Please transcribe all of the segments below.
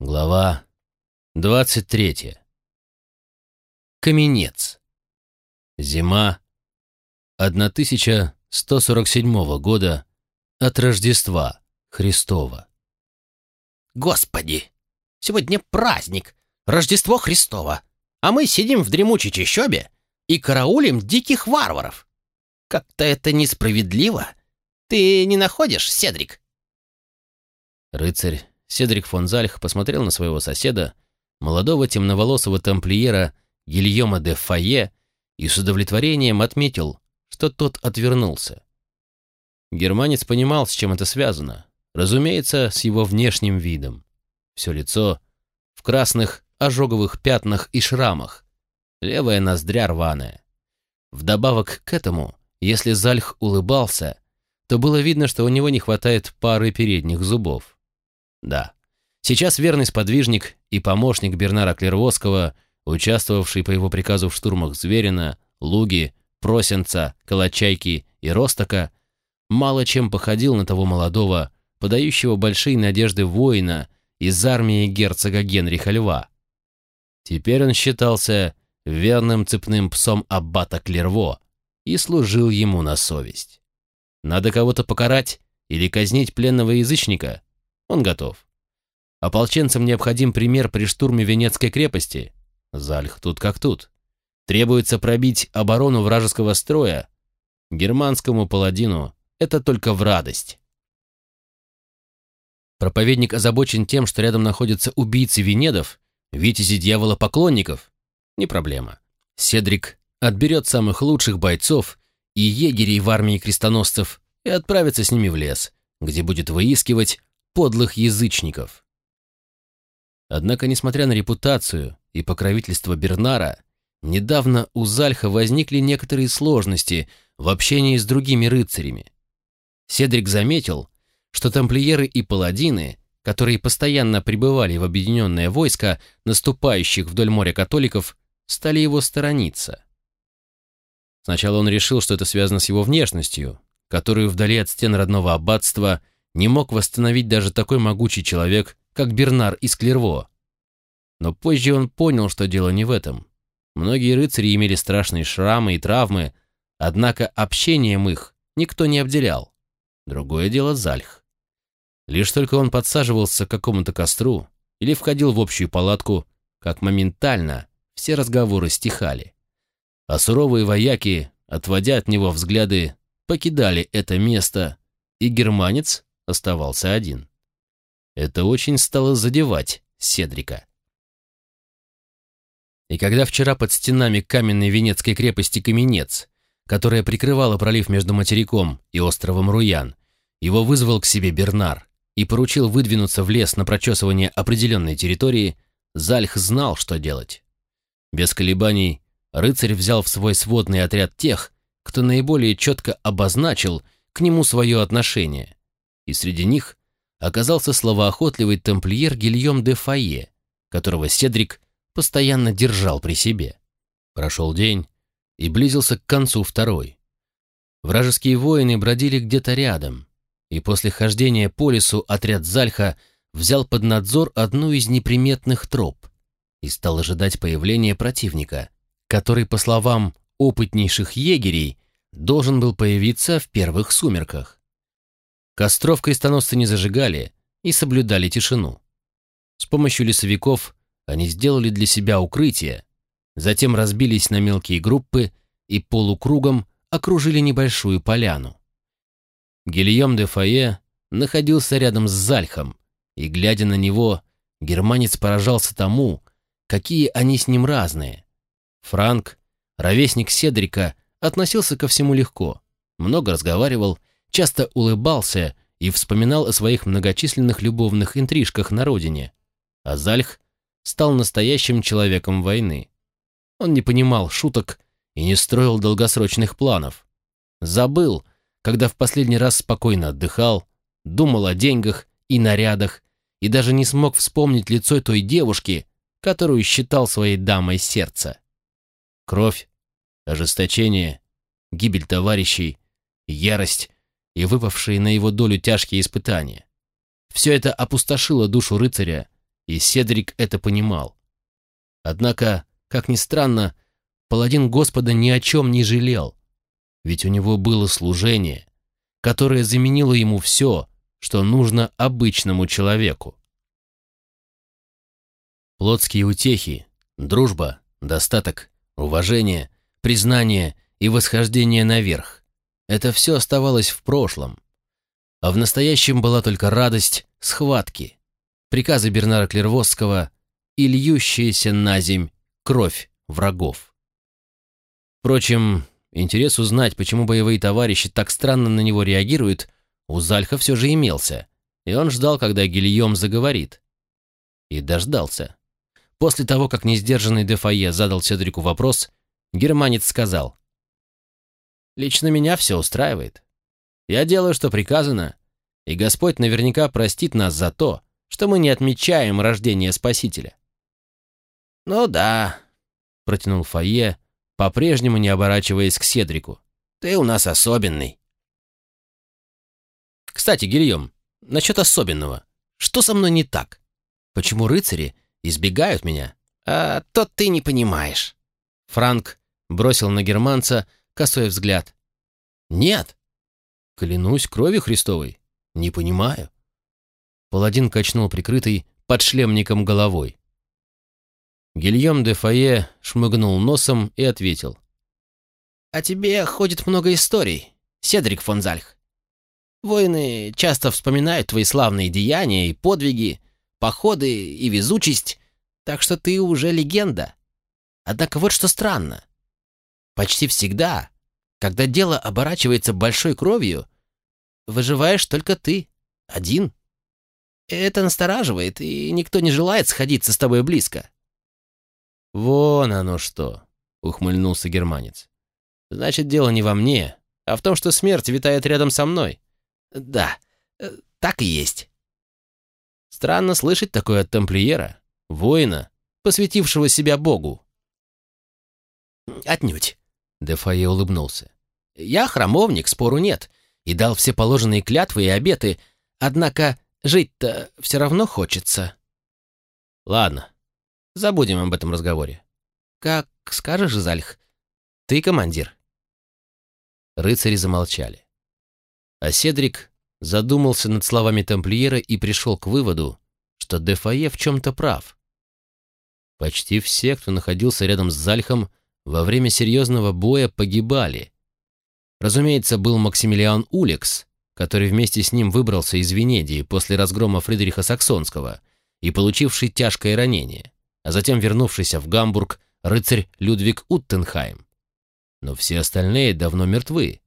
Глава 23. Каменец. Зима 1147 года от Рождества Христова. Господи, сегодня праздник, Рождество Христово, а мы сидим в дремучей чащобе и караулим диких варваров. Как-то это несправедливо. Ты не находишь, Седрик? Рыцарь Седрик фон Зальх посмотрел на своего соседа, молодого темноволосого тамплиера Гильома де Фае, и с удовлетворением отметил, что тот отвернулся. Германец понимал, с чем это связано. Разумеется, с его внешним видом. Все лицо в красных ожоговых пятнах и шрамах, левая ноздря рваная. Вдобавок к этому, если Зальх улыбался, то было видно, что у него не хватает пары передних зубов. Да. Сейчас верный сподвижник и помощник Бернара Клервосского, участвовавший по его приказу в штурмах Зверина, Луги, Просенца, Калачайки и Ростока, мало чем походил на того молодого, подающего большие надежды воина из армии герцога Генриха Льва. Теперь он считался верным цепным псом аббата Клерво и служил ему на совесть. Надо кого-то покарать или казнить пленного язычника – он готов. Ополченцам необходим пример при штурме Венецкой крепости. Зальх тут как тут. Требуется пробить оборону вражеского строя. Германскому паладину это только в радость. Проповедник озабочен тем, что рядом находятся убийцы Венедов, витязи дьявола-поклонников. Не проблема. Седрик отберет самых лучших бойцов и егерей в армии крестоносцев и отправится с ними в лес, где будет выискивать подлых язычников. Однако, несмотря на репутацию и покровительство Бернара, недавно у Зальха возникли некоторые сложности в общении с другими рыцарями. Седрик заметил, что тамплиеры и паладины, которые постоянно пребывали в объединенное войско наступающих вдоль моря католиков, стали его сторониться. Сначала он решил, что это связано с его внешностью, которую вдали от стен родного аббатства – не мог восстановить даже такой могучий человек, как Бернар из Клерво. Но позже он понял, что дело не в этом. Многие рыцари имели страшные шрамы и травмы, однако общением их никто не обделял. Другое дело Зальх. Лишь только он подсаживался к какому-то костру или входил в общую палатку, как моментально все разговоры стихали. А суровые вояки, отводя от него взгляды, покидали это место, и германец оставался один. Это очень стало задевать Седрика. И когда вчера под стенами каменной Венецкой крепости Каменец, которая прикрывала пролив между материком и островом Руян, его вызвал к себе Бернар и поручил выдвинуться в лес на прочесывание определенной территории, Зальх знал, что делать. Без колебаний рыцарь взял в свой сводный отряд тех, кто наиболее четко обозначил к нему свое отношение, и среди них оказался словоохотливый тамплиер Гильем де Фае, которого Седрик постоянно держал при себе. Прошел день, и близился к концу второй. Вражеские воины бродили где-то рядом, и после хождения по лесу отряд Зальха взял под надзор одну из неприметных троп и стал ожидать появления противника, который, по словам опытнейших егерей, должен был появиться в первых сумерках. Костров крестоносцы не зажигали и соблюдали тишину. С помощью лесовиков они сделали для себя укрытие, затем разбились на мелкие группы и полукругом окружили небольшую поляну. Гильем де Фае находился рядом с Зальхом, и, глядя на него, германец поражался тому, какие они с ним разные. Франк, ровесник Седрика, относился ко всему легко, много разговаривал часто улыбался и вспоминал о своих многочисленных любовных интрижках на родине. А Зальх стал настоящим человеком войны. Он не понимал шуток и не строил долгосрочных планов. Забыл, когда в последний раз спокойно отдыхал, думал о деньгах и нарядах и даже не смог вспомнить лицо той девушки, которую считал своей дамой сердца. Кровь, ожесточение, гибель товарищей, ярость и выпавшие на его долю тяжкие испытания. Все это опустошило душу рыцаря, и Седрик это понимал. Однако, как ни странно, паладин Господа ни о чем не жалел, ведь у него было служение, которое заменило ему все, что нужно обычному человеку. Плотские утехи, дружба, достаток, уважение, признание и восхождение наверх — это все оставалось в прошлом. А в настоящем была только радость схватки, приказы Бернара Клервосского и льющаяся на земь кровь врагов. Впрочем, интерес узнать, почему боевые товарищи так странно на него реагируют, у Зальха все же имелся, и он ждал, когда Гильем заговорит. И дождался. После того, как несдержанный Дефае задал Седрику вопрос, германец сказал. «Лично меня все устраивает. Я делаю, что приказано, и Господь наверняка простит нас за то, что мы не отмечаем рождение Спасителя». «Ну да», — протянул Фае, по-прежнему не оборачиваясь к Седрику. «Ты у нас особенный». «Кстати, Гильем, насчет особенного. Что со мной не так? Почему рыцари избегают меня. А то ты не понимаешь. Франк бросил на германца косой взгляд. Нет. Клянусь кровью Христовой. Не понимаю. Паладин качнул прикрытый под шлемником головой. Гильем де Фае шмыгнул носом и ответил. «О тебе ходит много историй, Седрик фон Зальх. Воины часто вспоминают твои славные деяния и подвиги, походы и везучесть, так что ты уже легенда. Однако вот что странно. Почти всегда, когда дело оборачивается большой кровью, выживаешь только ты, один. Это настораживает, и никто не желает сходиться с тобой близко. «Вон оно что!» — ухмыльнулся германец. «Значит, дело не во мне, а в том, что смерть витает рядом со мной». «Да, э, так и есть». Странно слышать такое от тамплиера, воина, посвятившего себя Богу. «Отнюдь», — Дефае улыбнулся. «Я храмовник, спору нет, и дал все положенные клятвы и обеты, однако жить-то все равно хочется». «Ладно, забудем об этом разговоре». «Как скажешь, Зальх, ты командир». Рыцари замолчали. А Седрик задумался над словами тамплиера и пришел к выводу, что Дефае в чем-то прав. Почти все, кто находился рядом с Зальхом, во время серьезного боя погибали. Разумеется, был Максимилиан Улекс, который вместе с ним выбрался из Венедии после разгрома Фридриха Саксонского и получивший тяжкое ранение, а затем вернувшийся в Гамбург рыцарь Людвиг Уттенхайм. Но все остальные давно мертвы,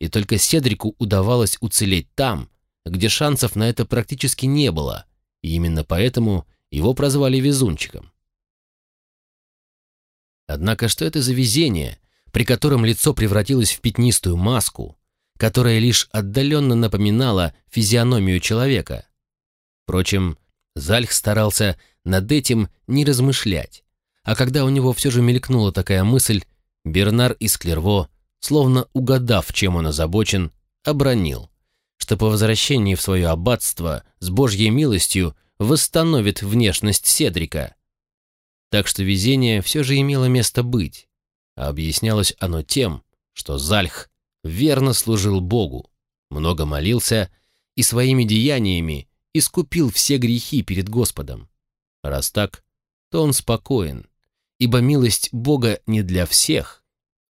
и только Седрику удавалось уцелеть там, где шансов на это практически не было, и именно поэтому его прозвали везунчиком. Однако что это за везение, при котором лицо превратилось в пятнистую маску, которая лишь отдаленно напоминала физиономию человека? Впрочем, Зальх старался над этим не размышлять, а когда у него все же мелькнула такая мысль, Бернар из Клерво словно угадав, чем он озабочен, обронил, что по возвращении в свое аббатство с Божьей милостью восстановит внешность Седрика. Так что везение все же имело место быть, а объяснялось оно тем, что Зальх верно служил Богу, много молился и своими деяниями искупил все грехи перед Господом. Раз так, то он спокоен, ибо милость Бога не для всех,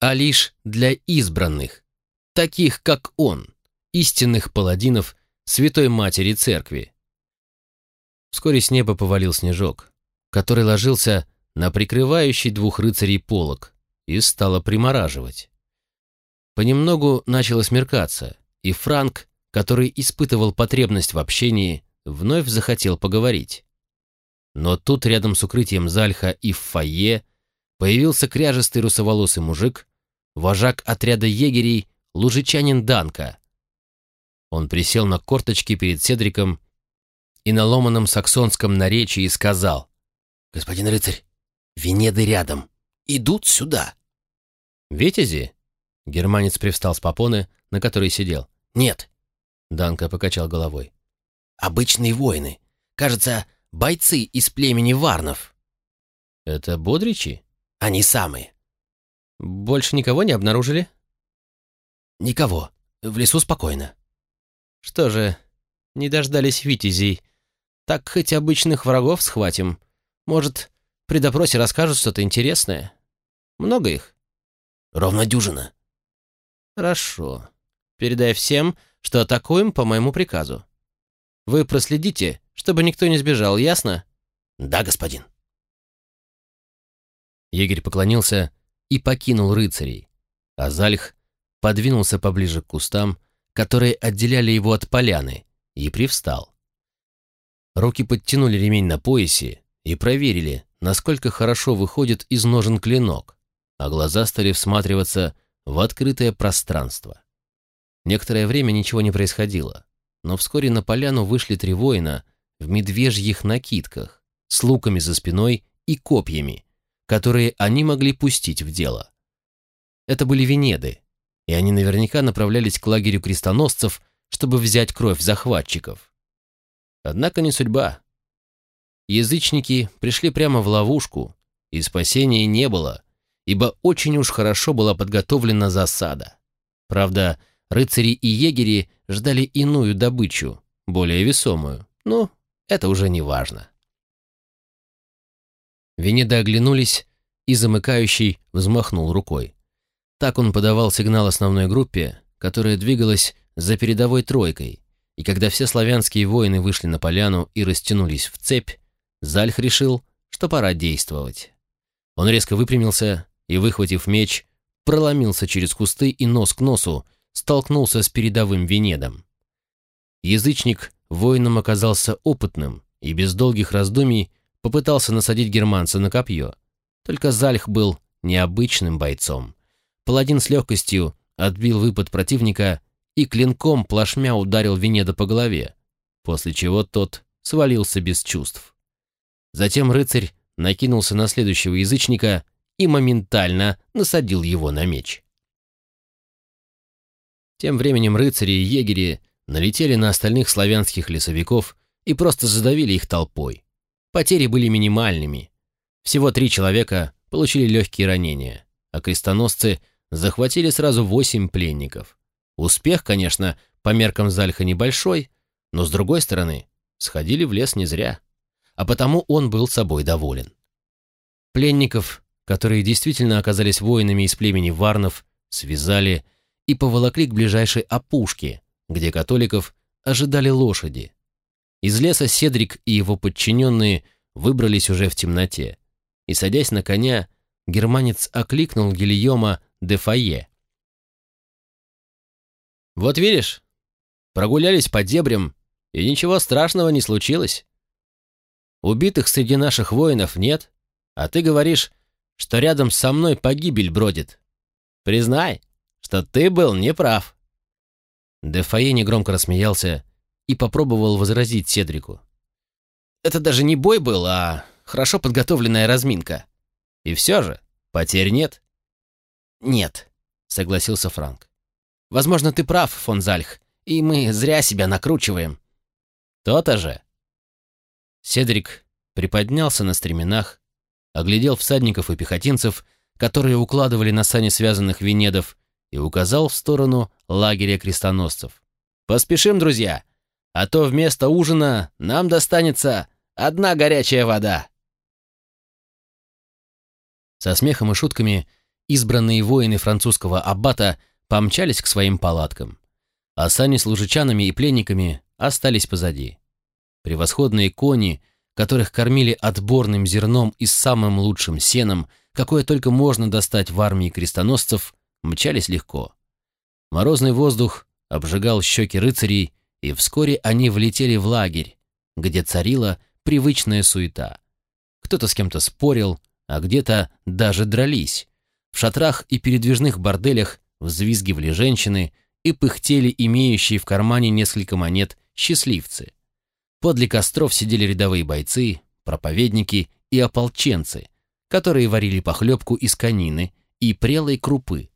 а лишь для избранных, таких как он, истинных паладинов Святой Матери Церкви. Вскоре с неба повалил снежок, который ложился на прикрывающий двух рыцарей полог и стало примораживать. Понемногу начало смеркаться, и Франк, который испытывал потребность в общении, вновь захотел поговорить. Но тут рядом с укрытием Зальха и в фойе появился кряжестый русоволосый мужик вожак отряда егерей, лужичанин Данка. Он присел на корточки перед Седриком и на ломаном саксонском наречии сказал, «Господин рыцарь, Венеды рядом, идут сюда». «Витязи?» Германец привстал с попоны, на которой сидел. «Нет», — Данка покачал головой. «Обычные воины. Кажется, бойцы из племени Варнов». «Это бодричи?» «Они самые». «Больше никого не обнаружили?» «Никого. В лесу спокойно». «Что же, не дождались витязей. Так хоть обычных врагов схватим. Может, при допросе расскажут что-то интересное? Много их?» «Ровно дюжина». «Хорошо. Передай всем, что атакуем по моему приказу. Вы проследите, чтобы никто не сбежал, ясно?» «Да, господин». Егерь поклонился и покинул рыцарей, а Зальх подвинулся поближе к кустам, которые отделяли его от поляны, и привстал. Руки подтянули ремень на поясе и проверили, насколько хорошо выходит из ножен клинок, а глаза стали всматриваться в открытое пространство. Некоторое время ничего не происходило, но вскоре на поляну вышли три воина в медвежьих накидках, с луками за спиной и копьями, которые они могли пустить в дело. Это были Венеды, и они наверняка направлялись к лагерю крестоносцев, чтобы взять кровь захватчиков. Однако не судьба. Язычники пришли прямо в ловушку, и спасения не было, ибо очень уж хорошо была подготовлена засада. Правда, рыцари и егери ждали иную добычу, более весомую, но это уже не важно. Венеды оглянулись, и замыкающий взмахнул рукой. Так он подавал сигнал основной группе, которая двигалась за передовой тройкой, и когда все славянские воины вышли на поляну и растянулись в цепь, Зальх решил, что пора действовать. Он резко выпрямился и, выхватив меч, проломился через кусты и нос к носу столкнулся с передовым Венедом. Язычник воином оказался опытным и без долгих раздумий попытался насадить германца на копье. Только Зальх был необычным бойцом. Паладин с легкостью отбил выпад противника и клинком плашмя ударил Венеда по голове, после чего тот свалился без чувств. Затем рыцарь накинулся на следующего язычника и моментально насадил его на меч. Тем временем рыцари и егери налетели на остальных славянских лесовиков и просто задавили их толпой. Потери были минимальными. Всего три человека получили легкие ранения, а крестоносцы захватили сразу восемь пленников. Успех, конечно, по меркам Зальха небольшой, но, с другой стороны, сходили в лес не зря, а потому он был собой доволен. Пленников, которые действительно оказались воинами из племени Варнов, связали и поволокли к ближайшей опушке, где католиков ожидали лошади. Из леса Седрик и его подчиненные выбрались уже в темноте, и, садясь на коня, германец окликнул Гильома де Фае. «Вот видишь, прогулялись по дебрям, и ничего страшного не случилось. Убитых среди наших воинов нет, а ты говоришь, что рядом со мной погибель бродит. Признай, что ты был неправ». Дефае негромко рассмеялся и попробовал возразить Седрику. «Это даже не бой был, а хорошо подготовленная разминка. И все же, потерь нет». «Нет», — согласился Франк. «Возможно, ты прав, фон Зальх, и мы зря себя накручиваем». «То-то же». Седрик приподнялся на стременах, оглядел всадников и пехотинцев, которые укладывали на сани связанных венедов, и указал в сторону лагеря крестоносцев. «Поспешим, друзья! а то вместо ужина нам достанется одна горячая вода. Со смехом и шутками избранные воины французского аббата помчались к своим палаткам, а сани с лужичанами и пленниками остались позади. Превосходные кони, которых кормили отборным зерном и самым лучшим сеном, какое только можно достать в армии крестоносцев, мчались легко. Морозный воздух обжигал щеки рыцарей, и вскоре они влетели в лагерь, где царила привычная суета. Кто-то с кем-то спорил, а где-то даже дрались. В шатрах и передвижных борделях взвизгивали женщины и пыхтели имеющие в кармане несколько монет счастливцы. Подле костров сидели рядовые бойцы, проповедники и ополченцы, которые варили похлебку из конины и прелой крупы.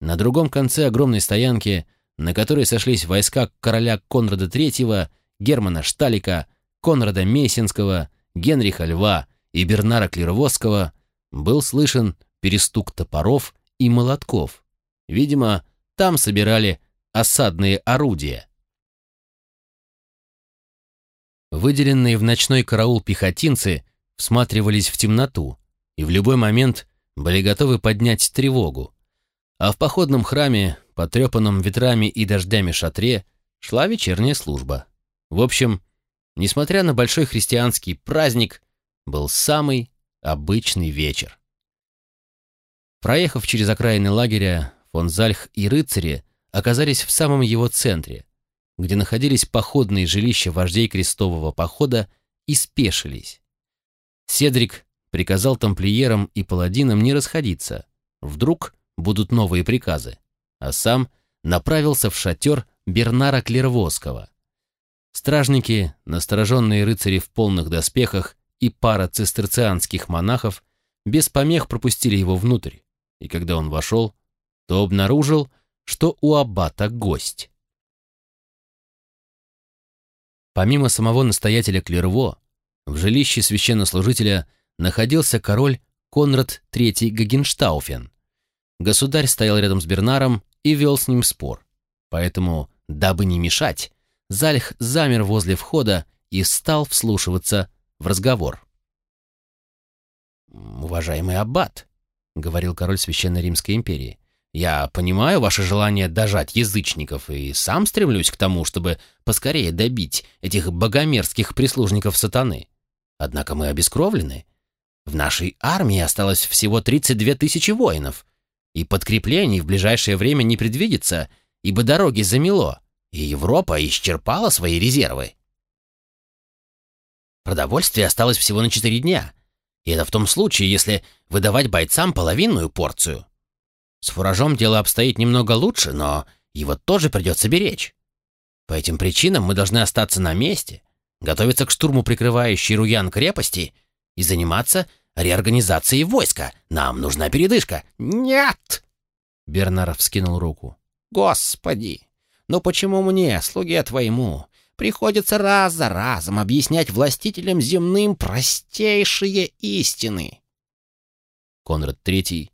На другом конце огромной стоянки – на которой сошлись войска короля Конрада III, Германа Шталика, Конрада Мессинского, Генриха Льва и Бернара Клервосского был слышен перестук топоров и молотков. Видимо, там собирали осадные орудия. Выделенные в ночной караул пехотинцы всматривались в темноту и в любой момент были готовы поднять тревогу. А в походном храме, потрепанном ветрами и дождями шатре, шла вечерняя служба. В общем, несмотря на большой христианский праздник, был самый обычный вечер. Проехав через окраины лагеря, фон Зальх и рыцари оказались в самом его центре, где находились походные жилища вождей крестового похода и спешились. Седрик приказал тамплиерам и паладинам не расходиться, вдруг будут новые приказы, а сам направился в шатер Бернара Клервосского. Стражники, настороженные рыцари в полных доспехах и пара цистерцианских монахов без помех пропустили его внутрь, и когда он вошел, то обнаружил, что у аббата гость. Помимо самого настоятеля Клерво, в жилище священнослужителя находился король Конрад III Гагенштауфен. Государь стоял рядом с Бернаром и вел с ним спор. Поэтому, дабы не мешать, Зальх замер возле входа и стал вслушиваться в разговор. «Уважаемый аббат», — говорил король Священной Римской империи, «я понимаю ваше желание дожать язычников и сам стремлюсь к тому, чтобы поскорее добить этих богомерзких прислужников сатаны. Однако мы обескровлены. В нашей армии осталось всего 32 тысячи воинов, и подкреплений в ближайшее время не предвидится, ибо дороги замело, и Европа исчерпала свои резервы. Продовольствие осталось всего на 4 дня — и это в том случае, если выдавать бойцам половинную порцию. С фуражом дело обстоит немного лучше, но его тоже придется беречь. По этим причинам мы должны остаться на месте, готовиться к штурму прикрывающей Руян крепости и заниматься реорганизацией войска. Нам нужна передышка. Нет! Бернаров вскинул руку. Господи! Ну почему мне, слуге твоему, приходится раз за разом объяснять властителям земным простейшие истины. Конрад III,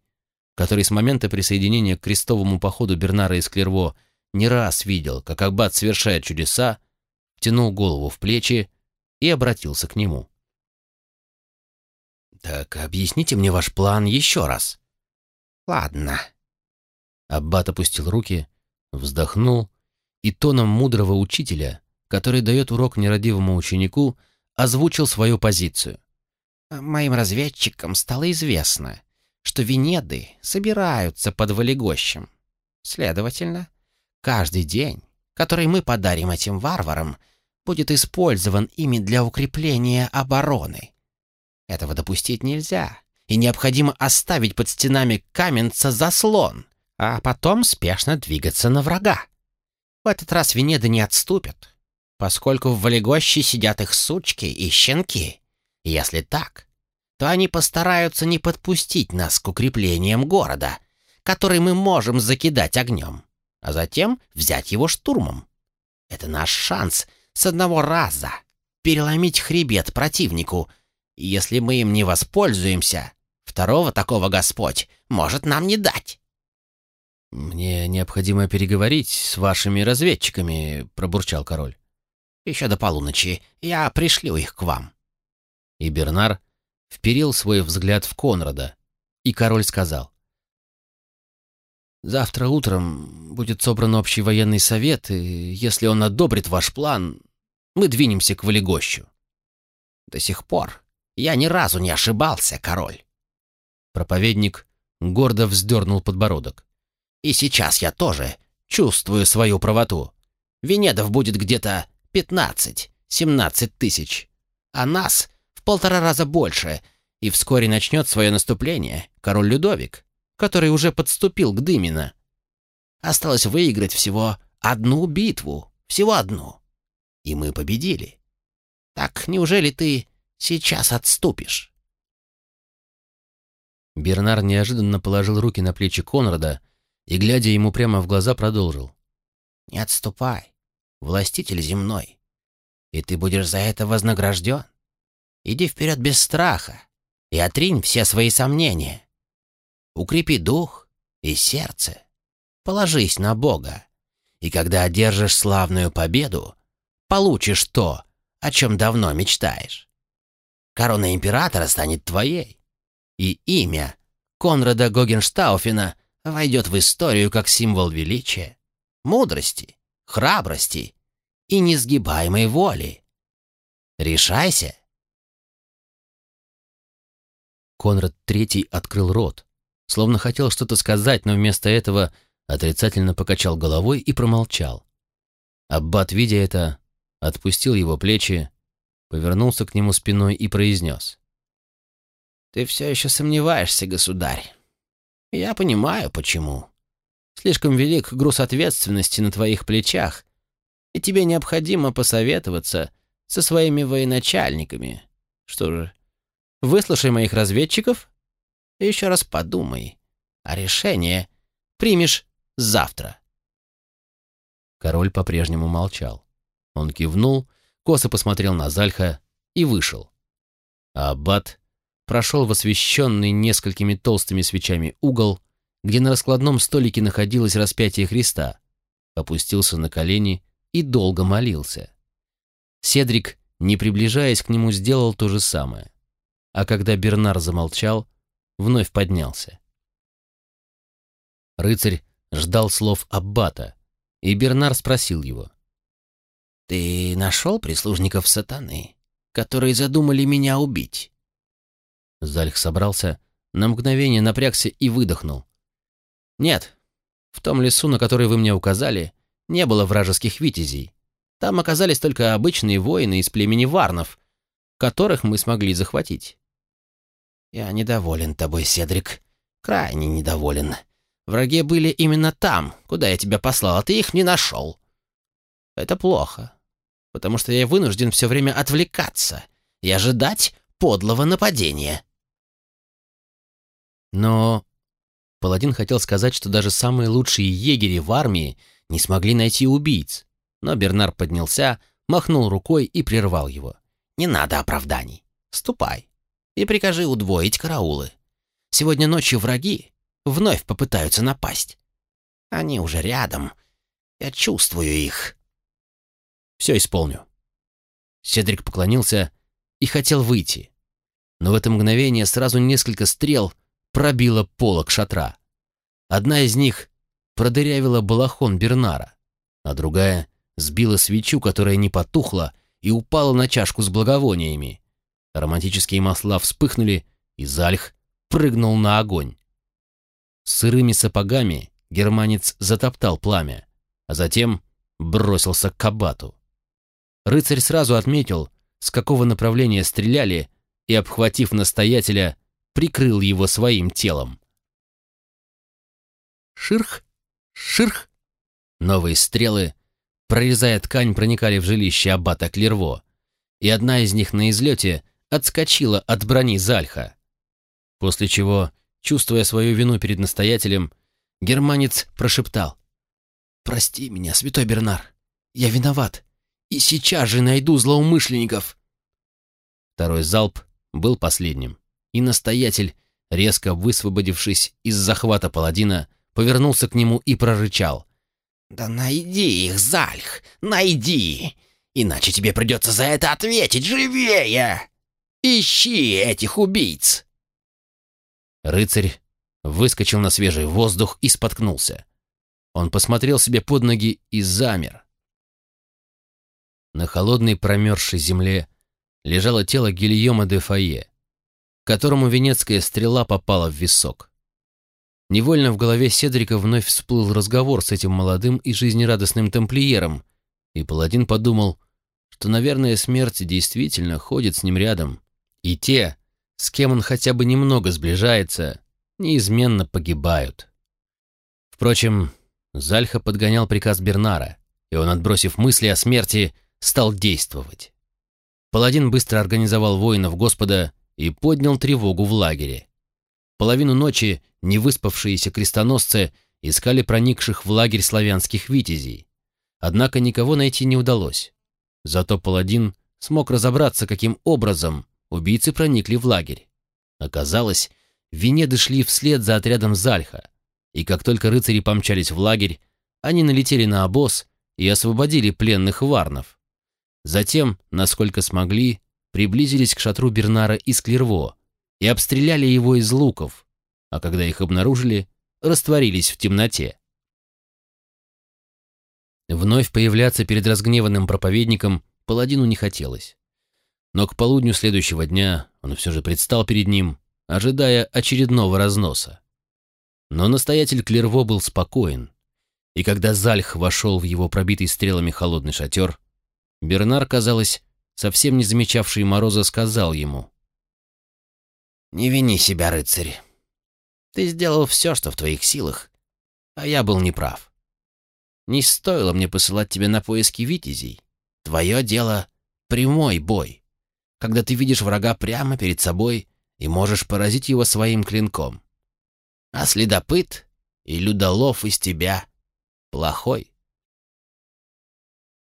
который с момента присоединения к крестовому походу Бернара из Клерво не раз видел, как Аббат совершает чудеса, втянул голову в плечи и обратился к нему. «Так объясните мне ваш план еще раз». «Ладно». Аббат опустил руки, вздохнул и тоном мудрого учителя который дает урок нерадивому ученику, озвучил свою позицию. «Моим разведчикам стало известно, что Венеды собираются под Валегощем. Следовательно, каждый день, который мы подарим этим варварам, будет использован ими для укрепления обороны. Этого допустить нельзя, и необходимо оставить под стенами Каменца заслон, а потом спешно двигаться на врага. В этот раз Венеды не отступят, поскольку в Валегоще сидят их сучки и щенки. Если так, то они постараются не подпустить нас к укреплениям города, который мы можем закидать огнем, а затем взять его штурмом. Это наш шанс с одного раза переломить хребет противнику, и если мы им не воспользуемся, второго такого Господь может нам не дать. «Мне необходимо переговорить с вашими разведчиками», — пробурчал король. Еще до полуночи. Я пришлю их к вам». И Бернар вперил свой взгляд в Конрада, и король сказал. «Завтра утром будет собран общий военный совет, и если он одобрит ваш план, мы двинемся к Валегощу». «До сих пор я ни разу не ошибался, король». Проповедник гордо вздернул подбородок. «И сейчас я тоже чувствую свою правоту. Венедов будет где-то 15-17 тысяч, а нас полтора раза больше, и вскоре начнет свое наступление король Людовик, который уже подступил к Дымина. Осталось выиграть всего одну битву, всего одну. И мы победили. Так неужели ты сейчас отступишь?» Бернар неожиданно положил руки на плечи Конрада и, глядя ему прямо в глаза, продолжил. «Не отступай властитель земной. и ты будешь за это вознагражден. Иди вперед без страха и отринь все свои сомнения. Укрепи дух и сердце. Положись на Бога. И когда одержишь славную победу, получишь то, о чем давно мечтаешь. Корона императора станет твоей, и имя Конрада Гогенштауфена войдет в историю как символ величия, мудрости, храбрости и несгибаемой воли. Решайся. Конрад Третий открыл рот, словно хотел что-то сказать, но вместо этого отрицательно покачал головой и промолчал. Аббат, видя это, отпустил его плечи, повернулся к нему спиной и произнес. «Ты все еще сомневаешься, государь. Я понимаю, почему. Слишком велик груз ответственности на твоих плечах, и тебе необходимо посоветоваться со своими военачальниками. Что же, выслушай моих разведчиков и еще раз подумай, а решение примешь завтра». Король по-прежнему молчал. Он кивнул, косо посмотрел на Зальха и вышел. А Аббат прошел в освещенный несколькими толстыми свечами угол, где на раскладном столике находилось распятие Христа, опустился на колени и долго молился. Седрик, не приближаясь к нему, сделал то же самое. А когда Бернар замолчал, вновь поднялся. Рыцарь ждал слов Аббата, и Бернар спросил его. «Ты нашел прислужников сатаны, которые задумали меня убить?» Зальх собрался, на мгновение напрягся и выдохнул. «Нет, в том лесу, на который вы мне указали, не было вражеских витязей. Там оказались только обычные воины из племени варнов, которых мы смогли захватить». «Я недоволен тобой, Седрик, крайне недоволен. Враги были именно там, куда я тебя послал, а ты их не нашел. Это плохо потому что я вынужден все время отвлекаться и ожидать подлого нападения. Но паладин хотел сказать, что даже самые лучшие егери в армии не смогли найти убийц. Но Бернар поднялся, махнул рукой и прервал его. «Не надо оправданий. Ступай и прикажи удвоить караулы. Сегодня ночью враги вновь попытаются напасть. Они уже рядом. Я чувствую их». Все исполню». Седрик поклонился и хотел выйти. Но в это мгновение сразу несколько стрел пробило полок шатра. Одна из них продырявила балахон Бернара, а другая сбила свечу, которая не потухла, и упала на чашку с благовониями. Ароматические масла вспыхнули, и Зальх прыгнул на огонь. Сырыми сапогами германец затоптал пламя, а затем бросился к кабату. Рыцарь сразу отметил, с какого направления стреляли, и, обхватив настоятеля, прикрыл его своим телом. Ширх, ширх. Новые стрелы, прорезая ткань, проникали в жилище аббата Клерво, и одна из них на излете отскочила от брони Зальха. После чего, чувствуя свою вину перед настоятелем, германец прошептал. «Прости меня, святой Бернар, я виноват и сейчас же найду злоумышленников!» Второй залп был последним, и настоятель, резко высвободившись из захвата паладина, повернулся к нему и прорычал. «Да найди их, Зальх, найди! Иначе тебе придется за это ответить живее! Ищи этих убийц!» Рыцарь выскочил на свежий воздух и споткнулся. Он посмотрел себе под ноги и замер. На холодной промерзшей земле лежало тело Гильома де Фае, которому венецкая стрела попала в висок. Невольно в голове Седрика вновь всплыл разговор с этим молодым и жизнерадостным тамплиером, и паладин подумал, что, наверное, смерть действительно ходит с ним рядом, и те, с кем он хотя бы немного сближается, неизменно погибают. Впрочем, Зальха подгонял приказ Бернара, и он, отбросив мысли о смерти, стал действовать. Паладин быстро организовал воинов Господа и поднял тревогу в лагере. Половину ночи невыспавшиеся крестоносцы искали проникших в лагерь славянских витязей. Однако никого найти не удалось. Зато паладин смог разобраться, каким образом убийцы проникли в лагерь. Оказалось, Венеды шли вслед за отрядом Зальха, и как только рыцари помчались в лагерь, они налетели на обоз и освободили пленных варнов. Затем, насколько смогли, приблизились к шатру Бернара из Клерво и обстреляли его из луков, а когда их обнаружили, растворились в темноте. Вновь появляться перед разгневанным проповедником паладину не хотелось. Но к полудню следующего дня он все же предстал перед ним, ожидая очередного разноса. Но настоятель Клерво был спокоен, и когда Зальх вошел в его пробитый стрелами холодный шатер, Бернар, казалось, совсем не замечавший Мороза, сказал ему. «Не вини себя, рыцарь. Ты сделал все, что в твоих силах, а я был неправ. Не стоило мне посылать тебя на поиски витязей. Твое дело — прямой бой, когда ты видишь врага прямо перед собой и можешь поразить его своим клинком. А следопыт и людолов из тебя плохой.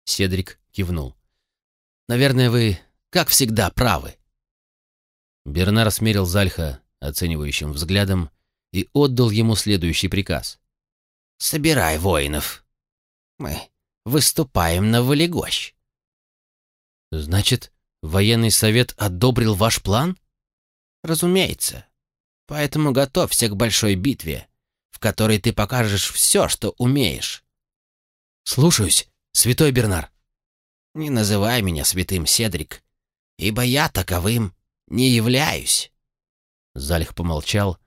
Седрик кивнул. «Наверное, вы, как всегда, правы». Бернар смерил Зальха оценивающим взглядом и отдал ему следующий приказ. «Собирай воинов. Мы выступаем на Валегощ». «Значит, военный совет одобрил ваш план?» «Разумеется. Поэтому готовься к большой битве, в которой ты покажешь все, что умеешь». «Слушаюсь, святой Бернар». «Не называй меня святым, Седрик, ибо я таковым не являюсь». Залих помолчал,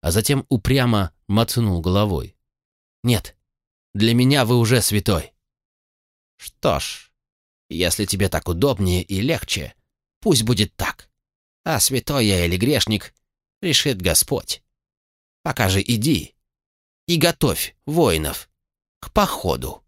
а затем упрямо мотнул головой. «Нет, для меня вы уже святой». «Что ж, если тебе так удобнее и легче, пусть будет так. А святой я или грешник, решит Господь. Пока же иди и готовь воинов к походу».